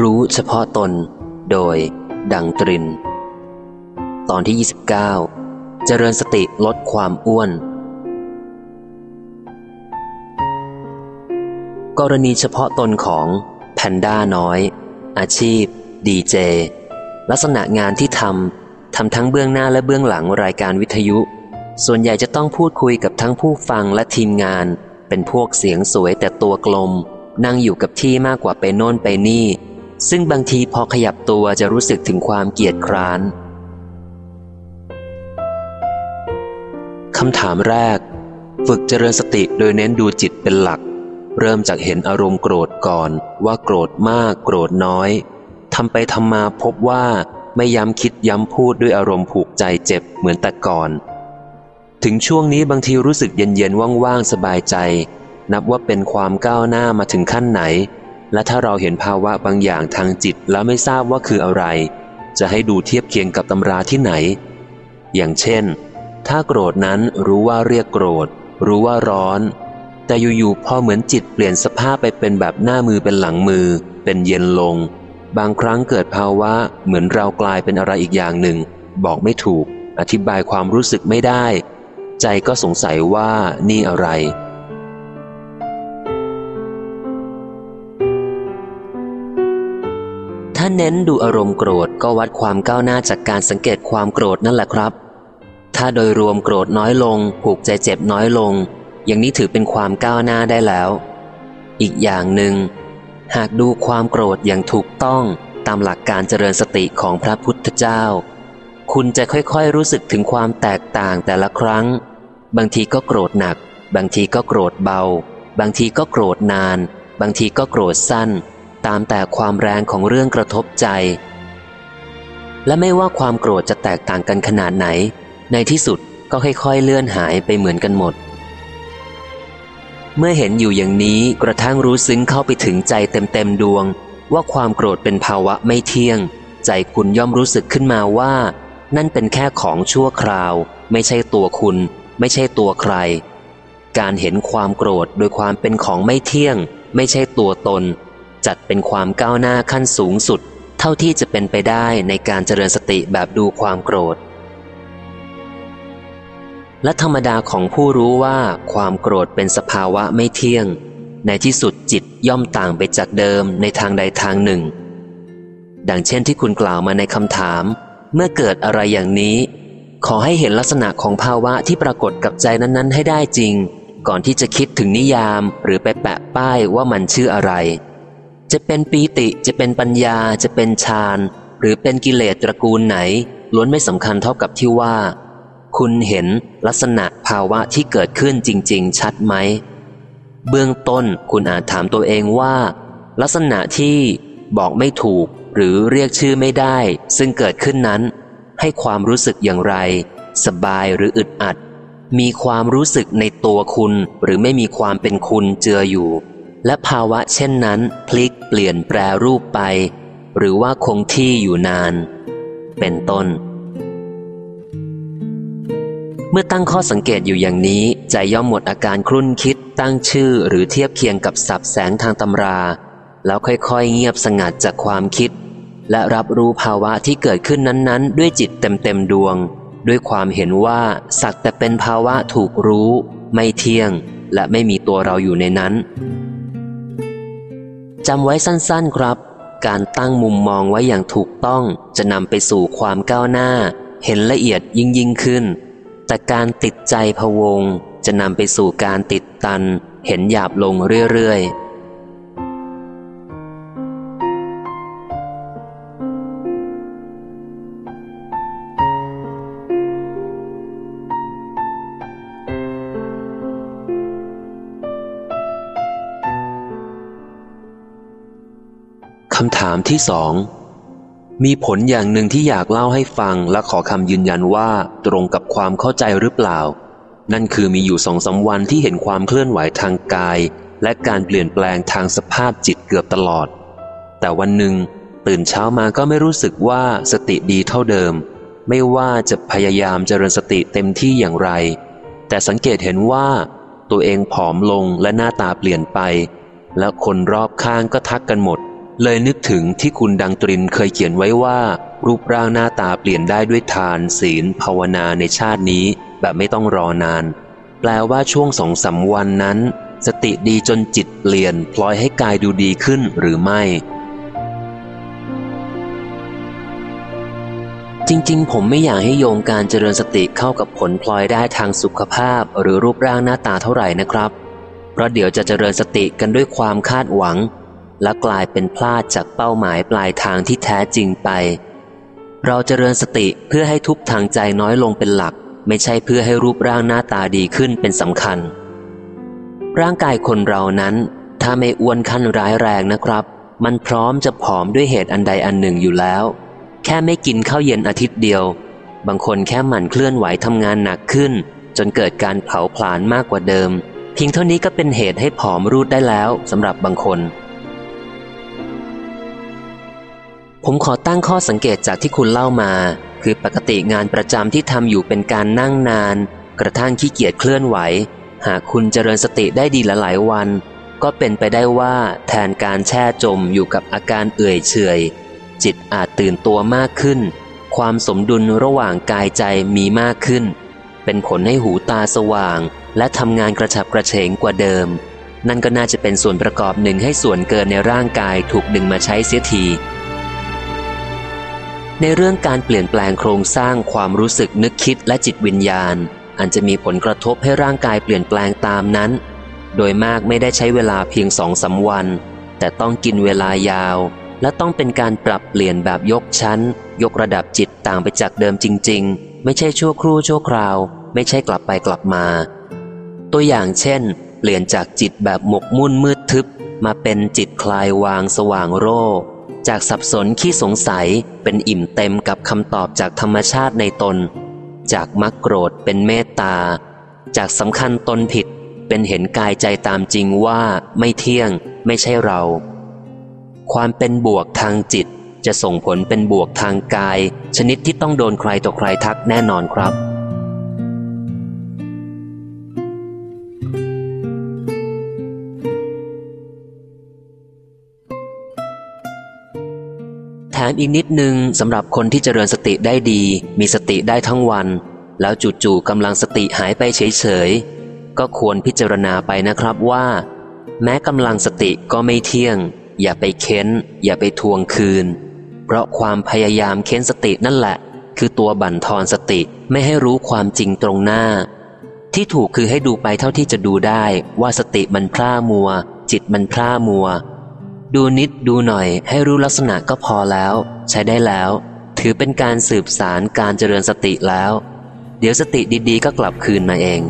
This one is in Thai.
รู้เฉพาะตน โดย ดังตริน ตอนที่ 29 เจริญสติลดความอ้วน กรณีเฉพาะตนของแพนด้าน้อย อาชีพ ดีเจ ลักษณะงานที่ทำทำทั้งเบื้องหน้าและเบื้องหลังรายการวิทยุ ส่วนใหญ่จะต้องพูดคุยกับทั้งผู้ฟังและทีมงาน เป็นพวกเสียงสวยแต่ตัวกลมนั่งอยู่กับที่มากกว่าไปโน่นไปนี่ ซึ่งบางทีพอขยับตัวจะรู้สึกถึงความเกียจคร้านคำถามแรก ฝึกเจริญสติโดยเน้นดูจิตเป็นหลัก เริ่มจากเห็นอารมณ์โกรธก่อนว่าโกรธมากโกรธน้อยทำไปทำมาพบว่าไม่ย้ำคิดย้ำพูดด้วยอารมณ์ผูกใจเจ็บเหมือนแต่ก่อน ถึงช่วงนี้บางทีรู้สึกเย็นๆว่างๆสบายใจ นับว่าเป็นความก้าวหน้ามาถึงขั้นไหน และถ้าเราเห็นภาวะบางอย่างทางจิตแล้วไม่ทราบว่าคืออะไร จะให้ดูเทียบเคียงกับตำราที่ไหน อย่างเช่น ถ้าโกรธนั้นรู้ว่าเรียกโกรธ รู้ว่าร้อน แต่อยู่ๆพอเหมือนจิตเปลี่ยนสภาพไปเป็นแบบหน้ามือเป็นหลังมือ เป็นเย็นลง บางครั้งเกิดภาวะเหมือนเรากลายเป็นอะไรอีกอย่างหนึ่ง บอกไม่ถูก อธิบายความรู้สึกไม่ได้ ใจก็สงสัยว่านี่อะไราเน้นดูอารมณ์โกรธก็วัดความก้าวหน้าจากการสังเกตความโกรธนั่นแหละครับ ถ้าโดยรวมโกรธน้อยลง ผูกใจเจ็บน้อยลง อย่างนี้ถือเป็นความก้าวหน้าได้แล้ว อีกอย่างหนึ่ง หากดูความโกรธอย่างถูกต้องตามหลักการเจริญสติของพระพุทธเจ้า คุณจะค่อยๆรู้สึกถึงความแตกต่างแต่ละครั้ง บางทีก็โกรธหนัก บางทีก็โกรธเบา บางทีก็โกรธนาน บางทีก็โกรธสั้น ตามแต่ความแรงของเรื่องกระทบใจ และไม่ว่าความโกรธจะแตกต่างกันขนาดไหน ในที่สุดก็ค่อยๆเลื่อนหายไปเหมือนกันหมด เมื่อเห็นอยู่อย่างนี้กระทั่งรู้ซึ้งเข้าไปถึงใจเต็มๆดวง ว่าความโกรธเป็นภาวะไม่เที่ยง ใจคุณย่อมรู้สึกขึ้นมาว่า นั่นเป็นแค่ของชั่วคราว ไม่ใช่ตัวคุณ ไม่ใช่ตัวใคร การเห็นความโกรธโดยความเป็นของไม่เที่ยง ไม่ใช่ตัวตน จัดเป็นความก้าวหน้าขั้นสูงสุด เท่าที่จะเป็นไปได้ในการเจริญสติแบบดูความโกรธ และธรรมดาของผู้รู้ว่าความโกรธเป็นสภาวะไม่เที่ยง ในที่สุดจิตย่อมต่างไปจากเดิมในทางใดทางหนึ่ง ดังเช่นที่คุณกล่าวมาในคำถาม เมื่อเกิดอะไรอย่างนี้ ขอให้เห็นลักษณะของภาวะที่ปรากฏกับใจนั้น ๆ ให้ได้จริง ก่อนที่จะคิดถึงนิยามหรือไปแปะป้ายว่ามันชื่ออะไร จะเป็นปีติจะเป็นปัญญาจะเป็นฌานหรือเป็นกิเลสตระกูลไหน ล้วนไม่สำคัญเท่ากับที่ว่า คุณเห็นลักษณะภาวะที่เกิดขึ้นจริง ๆ ชัดไหม เบื้องต้นคุณอาจถามตัวเองว่า ลักษณะที่บอกไม่ถูกหรือเรียกชื่อไม่ได้ ซึ่งเกิดขึ้นนั้น ให้ความรู้สึกอย่างไร สบายหรืออึดอัด มีความรู้สึกในตัวคุณหรือไม่มีความเป็นคุณเจืออยู่ และภาวะเช่นนั้น พลิกเปลี่ยนแปรรูปไป หรือว่าคงที่อยู่นาน เป็นต้น เมื่อตั้งข้อสังเกตอยู่อย่างนี้ ใจย่อมหมดอาการครุ่นคิดตั้งชื่อหรือเทียบเคียงกับสับแสงทางตำรา แล้วค่อยๆ เงียบสงัดจากความคิด และรับรู้ภาวะที่เกิดขึ้นนั้นๆ ด้วยจิตเต็มๆดวง ด้วยความเห็นว่าสักแต่เป็นภาวะถูกรู้ ไม่เที่ยง และไม่มีตัวเราอยู่ในนั้น จำไว้สั้นๆครับ การตั้งมุมมองไว้อย่างถูกต้องจะนำไปสู่ความก้าวหน้า เห็นละเอียดยิ่งยิ่งขึ้น แต่การติดใจพะวง จะนำไปสู่การติดตัน เห็นหยาบลงเรื่อยๆ คำถามที่สองมีผลอย่างหนึ่งที่อยากเล่าให้ฟังและขอคำยืนยันว่าตรงกับความเข้าใจหรือเปล่า นั่นคือมีอยู่สองสาวันที่เห็นความเคลื่อนไหวทางกาย และการเปลี่ยนแปลงทางสภาพจิตเกือบตลอด แต่วันหนึ่ง ตื่นเช้ามาก็ไม่รู้สึกว่าสติดีเท่าเดิม ไม่ว่าจะพยายามเจริญสติเต็มที่อย่างไร แต่สังเกตเห็นว่า ตัวเองผอมลงและหน้าตาเปลี่ยนไป และคนรอบข้างก็ทักกันหมด เลยนึกถึงที่คุณดังตรินเคยเขียนไว้ว่า รูปร่างหน้าตาเปลี่ยนได้ด้วยทานศีล ภาวนาในชาตินี้ แบบไม่ต้องรอนาน แปลว่าช่วงสองสาวันนั้น สติดีจนจิตเปลี่ยน พลอยให้กายดูดีขึ้นหรือไม่ จริง ๆ ผมไม่อยากให้โยงการเจริญสติเข้ากับผลพลอยได้ทางสุขภาพ หรือรูปร่างหน้าตาเท่าไหร่นะครับ เพราะเดี๋ยวจะเจริญสติกันด้วยความคาดหวัง และกลายเป็นพลาดจากเป้าหมายปลายทางที่แท้จริงไป เราเจริญสติเพื่อให้ทุกทางใจน้อยลงเป็นหลัก ไม่ใช่เพื่อให้รูปร่างหน้าตาดีขึ้นเป็นสำคัญ ร่างกายคนเรานั้น ถ้าไม่อ้วนขั้นร้ายแรงนะครับ มันพร้อมจะผอมด้วยเหตุอันใดอันหนึ่งอยู่แล้ว แค่ไม่กินข้าวเย็นอาทิตย์เดียว บางคนแค่หมั่นเคลื่อนไหวทำงานหนักขึ้น จนเกิดการเผาผลาญมากกว่าเดิม เพียงเท่านี้ก็เป็นเหตุให้ผอมรูดได้แล้วสำหรับบางคน ผมขอตั้งข้อสังเกตจากที่คุณเล่ามา คือปกติงานประจำที่ทำอยู่เป็นการนั่งนาน กระทั่งขี้เกียจเคลื่อนไหว หากคุณเจริญสติได้ดีหลายวัน ก็เป็นไปได้ว่าแทนการแช่จมอยู่กับอาการเอื่อยเฉยจิตอาจตื่นตัวมากขึ้น ความสมดุลระหว่างกายใจมีมากขึ้น เป็นผลให้หูตาสว่าง และทำงานกระฉับกระเฉงกว่าเดิม นั่นก็น่าจะเป็นส่วนประกอบหนึ่งให้ส่วนเกินในร่างกายถูกดึงมาใช้เสียที ในเรื่องการเปลี่ยนแปลงโครงสร้างความรู้สึกนึกคิดและจิตวิญญาณ อันจะมีผลกระทบให้ร่างกายเปลี่ยนแปลงตามนั้น โดยมากไม่ได้ใช้เวลาเพียงสองสาวัน แต่ต้องกินเวลายาว และต้องเป็นการปรับเปลี่ยนแบบยกชั้น ยกระดับจิตต่างไปจากเดิมจริง ๆ ไม่ใช่ชั่วครู่ชั่วคราว ไม่ใช่กลับไปกลับมา ตัวอย่างเช่น เปลี่ยนจากจิตแบบหมกมุ่นมืดทึบ มาเป็นจิตคลายวางสว่างโร จากสับสนขี้สงสัยเป็นอิ่มเต็มกับคำตอบจากธรรมชาติในตน จากมักโกรธเป็นเมตตา จากสำคัญตนผิดเป็นเห็นกายใจตามจริงว่าไม่เที่ยงไม่ใช่เรา ความเป็นบวกทางจิตจะส่งผลเป็นบวกทางกาย ชนิดที่ต้องโดนใครต่อใครทักแน่นอนครับ มอีกนิดนึงสำหรับคนที่เจริญสติได้ดี มีสติได้ทั้งวัน แล้วจู่ๆกำลังสติหายไปเฉยๆ ก็ควรพิจารณาไปนะครับว่า แม้กำลังสติก็ไม่เที่ยง อย่าไปเค้น อย่าไปทวงคืน เพราะความพยายามเค้นสตินั่นแหละ คือตัวบั่นทอนสติไม่ให้รู้ความจริงตรงหน้า ที่ถูกคือให้ดูไปเท่าที่จะดูได้ว่าสติมันพร่ามัว จิตมันพร่ามัว ดูนิดดูหน่อยให้รู้ลักษณะก็พอแล้ว ใช้ได้แล้ว ถือเป็นการสืบสารการเจริญสติแล้ว เดี๋ยวสติดีๆ ก็กลับคืนมาเอง